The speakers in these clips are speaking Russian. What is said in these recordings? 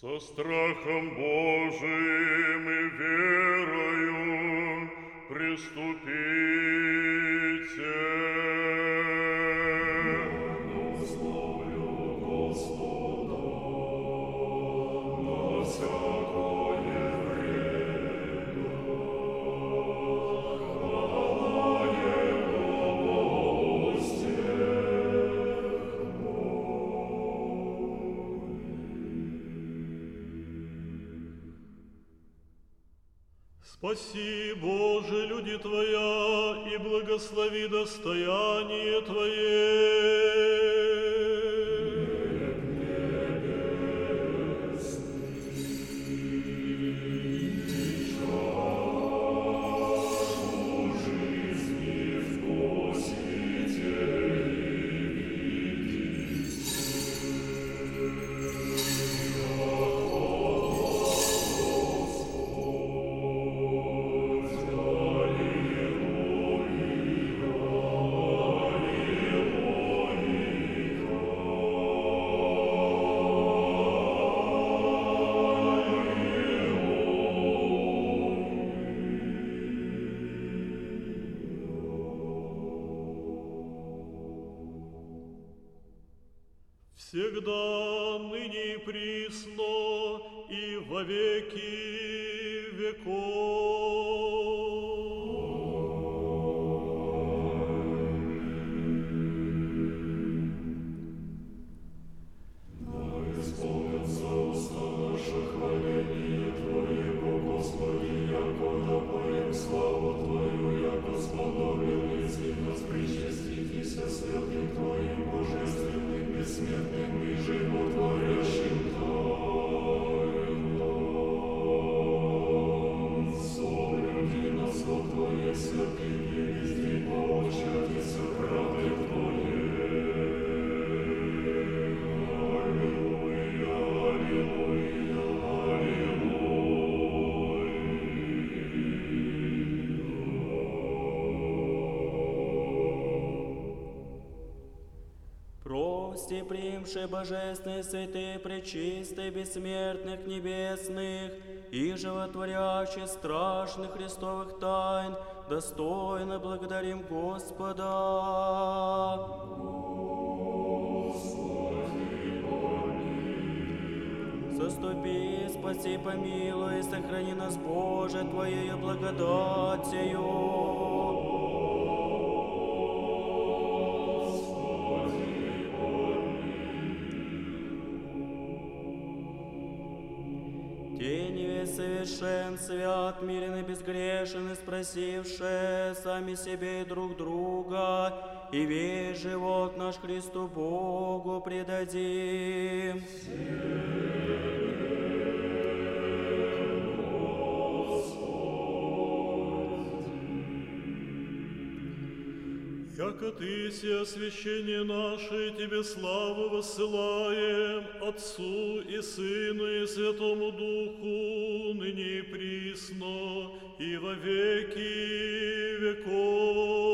Со страхом Божиим и верою приступите. Спаси, Боже, люди Твоя, и благослови достояние Твое. Всегда, ныне и присно, и во веки веков. Примши божественные святые, пречистые, бессмертных, небесных и животворящих страшных Христовых тайн, достойно благодарим Господа. Заступи, спаси, помилуй, сохрани нас, Боже, Твоею благодатью. Совершен, свят, мирен и безгрешен, и спросивши сами себе и друг друга, и весь живот наш Христу Богу предадим. Яко Ты си освящение наше, Тебе славу воссылаем, Отцу и Сыну и Святому Духу, ныне и присно, и во веки веков.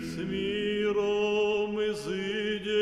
С миром изыдем.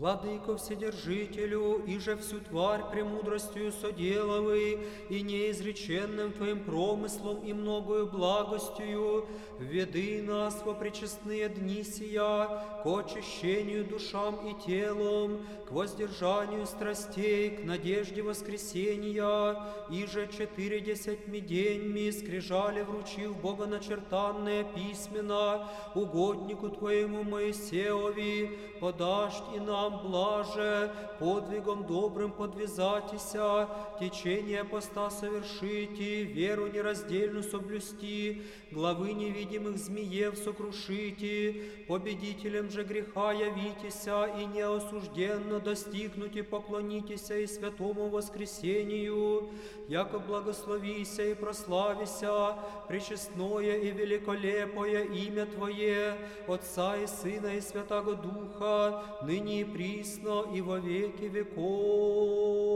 Владыко Вседержителю, же всю тварь премудростью соделавы, и неизреченным Твоим промыслом и многою благостью, веди нас во пречестные дни сия, к очищению душам и телом, к воздержанию страстей, к надежде воскресения, и же четыредесятьми деньми скрижали вручив Богоначертанное письмена, угоднику Твоему Моисеови, подашь и нам нам блаже, подвигом добрым подвязатися, течение поста совершите, веру нераздельную соблюсти, главы невидимых змеев сокрушите, победителем же греха явитеся и неосужденно достигнуте поклонитеся и святому воскресению, яко благословися и прославися, пречестное и великолепое имя Твое, Отца и Сына и Святого Духа, ныне и присно и во веки веков.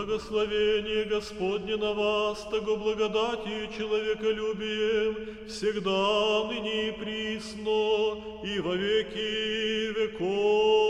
Благословение Господне на вас, того благодатью и человеколюбием, всегда, ныне и присно, и во веки веков.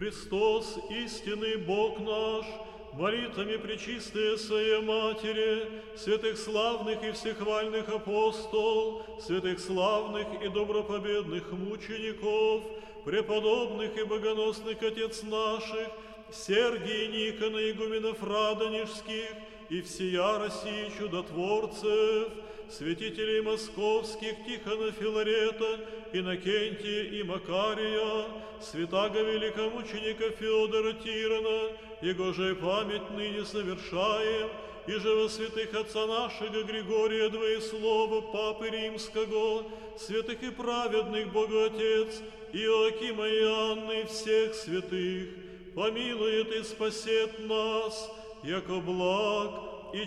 Христос, истинный Бог наш, молитвами Пречистая Своей Матери, святых славных и всехвальных апостол, святых славных и добропобедных мучеников, преподобных и богоносных Отец наших, Сергия Никона, игуменов Радонежских, и всея России чудотворцев, святителей московских Тихона Филарета, Иннокентия и Макария, святаго великомученика Феодора Тирана, его же память ныне совершаем, и же во святых отца нашего Григория Двоеслова, Папы Римского, святых и праведных Богоотец, Иоакима и Анны, всех святых, помилует и спасет нас, яко благ и